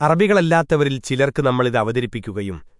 അറബികളല്ലാത്തവരിൽ ചിലർക്ക് നമ്മളിത് അവതരിപ്പിക്കുകയും